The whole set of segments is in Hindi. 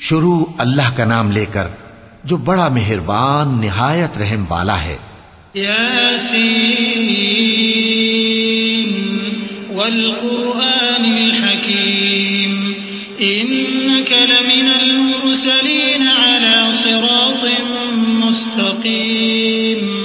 शुरू अल्लाह का नाम लेकर जो बड़ा मेहरबान निहायत रहम वाला है। हकीम इन्नक लमिनल मुरसलीन अला सिरातिन मुस्तकीम।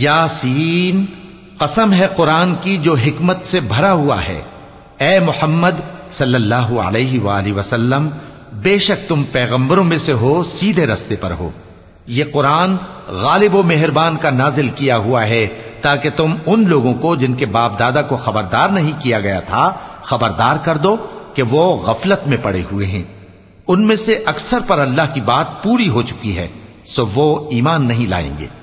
यासीन कसम है कुरान की जो हिकमत से भरा हुआ है ए मोहम्मद सल्लल्लाहु अलैहि वसल्लम, बेशक तुम पैगंबरों में से हो, सीधे रस्ते पर हो। यह कुरान गालिब मेहरबान का नाजिल किया हुआ है, ताकि तुम उन लोगों को जिनके बाप दादा को खबरदार नहीं किया गया था, खबरदार कर दो कि वो गफलत में पड़े हुए हैं। उनमें से अक्सर पर अल्लाह की बात पूरी हो चुकी है, सो वो ईमान नहीं लाएँगे।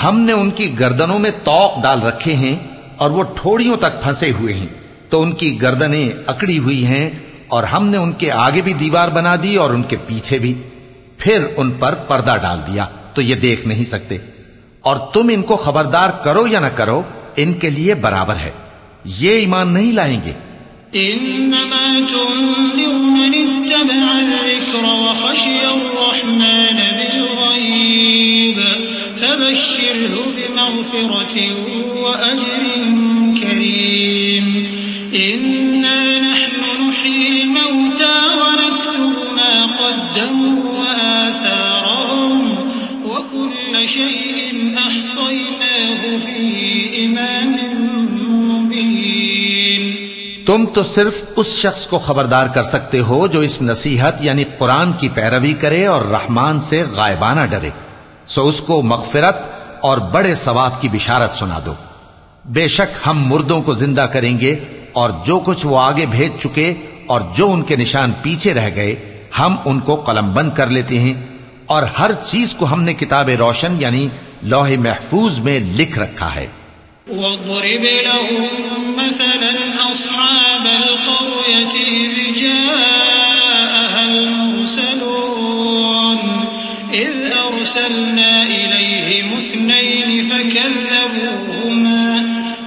हमने उनकी गर्दनों में तौक डाल रखे हैं और वो ठोड़ियों तक फंसे हुए हैं। तो उनकी गर्दनें अकड़ी हुई हैं और हमने उनके आगे भी दीवार बना दी और उनके पीछे भी। फिर उन पर पर्दा डाल दिया। तो ये देख नहीं सकते। और तुम इनको खबरदार करो या ना करो, इनके लिए बराबर है। ये ईमान नहीं लाएँगे। करीम इन्ना नहनु नुह्यिल मौता व नक्तुबु मा क़द्दमू व आथारहुम व कुल्ल शैइन अहसयनाहु फ़ी इमामिन मुबीन तुम तो सिर्फ़ उस शख्स को खबरदार कर सकते हो जो इस नसीहत यानी कुरान की पैरवी करे और रहमान से गायबाना डरे। सो उसको मगफिरत और बड़े सवाब की बिशारत सुना दो। बेशक हम मुर्दों को ज़िंदा करेंगे और जो कुछ वो आगे भेज चुके और जो उनके निशान पीछे रह गए, हम उनको कलमबंद कर लेते हैं और हर चीज़ को हमने किताब रोशन यानी लोहे महफूज में लिख रखा है।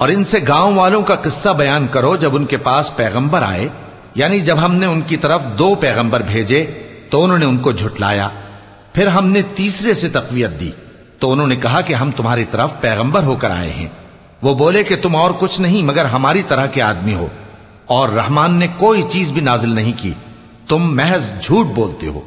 और इनसे गाँव वालों का किस्सा बयान करो जब उनके पास पैगंबर आए। यानी जब हमने उनकी तरफ़ दो पैगंबर भेजे तो उन्होंने उनको झुटलाया। फिर हमने तीसरे से तकवीत दी तो उन्होंने कहा कि हम तुम्हारी तरफ़ पैगंबर होकर आए हैं। वो बोले कि तुम और कुछ नहीं, मगर हमारी तरह के आदमी हो। और रहमान ने कोई चीज़ भी नाजिल नहीं की। तुम महज झूठ बोलते हो।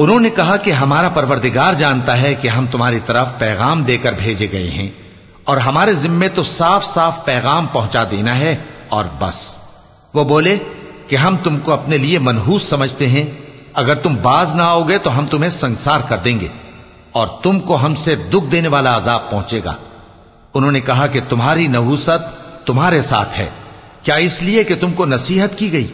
उन्होंने कहा कि हमारा परवरदिगार जानता है कि हम तुम्हारी तरफ़ पैगाम देकर भेजे गए हैं और हमारे जिम्मे तो साफ़ साफ़ पैगाम पहुँचा देना है और बस। वो बोले कि हम तुमको अपने लिए मनहूस समझते हैं। अगर तुम बाज ना आओगे तो हम तुम्हें संसार कर देंगे और तुमको हमसे दुख देने वाला अजाब पहुंचेगा। उन्होंने कहा कि तुम्हारी नहूसत तुम्हारे साथ है। क्या इसलिए कि तुमको नसीहत की गई?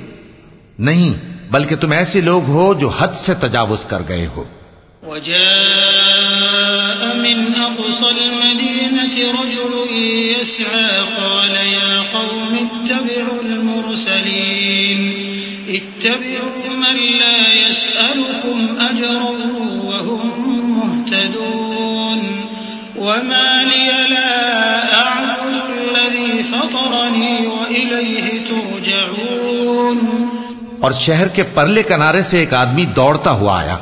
नहीं बल्कि तुम ऐसे लोग हो जो हद से तजावुज कर गए हो वमा लिया ला अअबुदुल्लज़ी फ़तरनी व इलैहि तुरजऊन और शहर के परले किनारे से एक आदमी दौड़ता हुआ आया।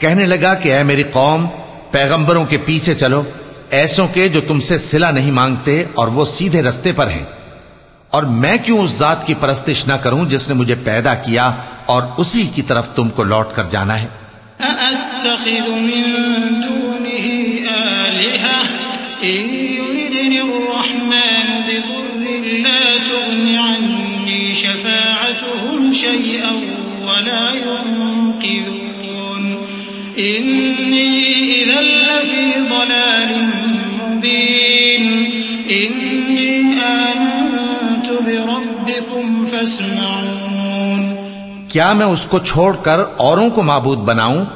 कहने लगा कि, ऐ मेरी कौम, पैगंबरों के पीछे चलो। ऐसों के जो तुमसे सिला नहीं मांगते और वो सीधे रस्ते पर हैं। और मैं क्यों उस जात की परस्तिश ना करूँ जिसने मुझे पैदा किया और उसी की तरफ़ तुमको लौट कर जाना है? शफाअतुहुम शैअन वला युनकिदून इन्नी इज़न लफी ज़लालिम मुबीन इन्नी आमनतु बिरब्बिकुम फस्मऊन क्या मैं उसको छोड़कर औरों को माबूद बनाऊँ?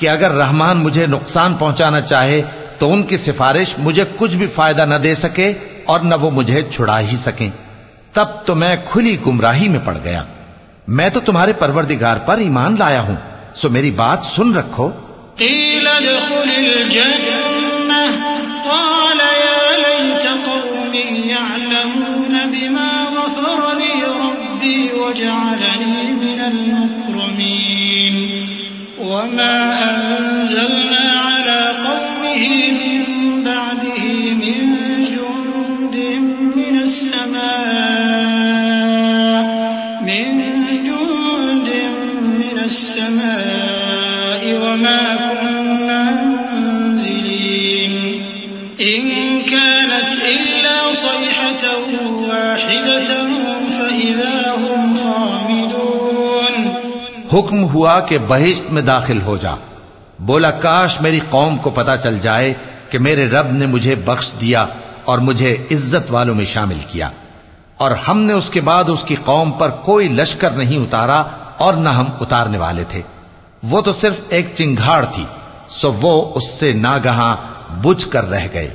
कि अगर रहमान मुझे नुकसान पहुंचाना चाहे तो उनकी सिफारिश मुझे कुछ भी फ़ायदा न दे सके और न वो मुझे छुड़ा ही सके। तब तो मैं खुली गुमराही में पड़ गया। मैं तो तुम्हारे परवरदिगार पर ईमान लाया हूँ, सो मेरी बात सुन रखो। वमा अंजलना अला कौमिही मिन समाअ मिन जुंदिन मिनस समाअ वमा कुन्ना मुंजिलीन इन कानत इल्ला सयहतन वाहिदतन फइज़ा हुम खामिदून हुक्म हुआ कि बहिश्त में दाखिल हो जा। बोला, काश मेरी कौम को पता चल जाए कि मेरे रब ने मुझे बख्श दिया और मुझे इज़्ज़त वालों में शामिल किया। और हमने उसके बाद उसकी कौम पर कोई लश्कर नहीं उतारा और न हम उतारने वाले थे। वो तो सिर्फ़ एक चिंगाड़ थी, सो वो उससे नागहा बुझ कर रह गए।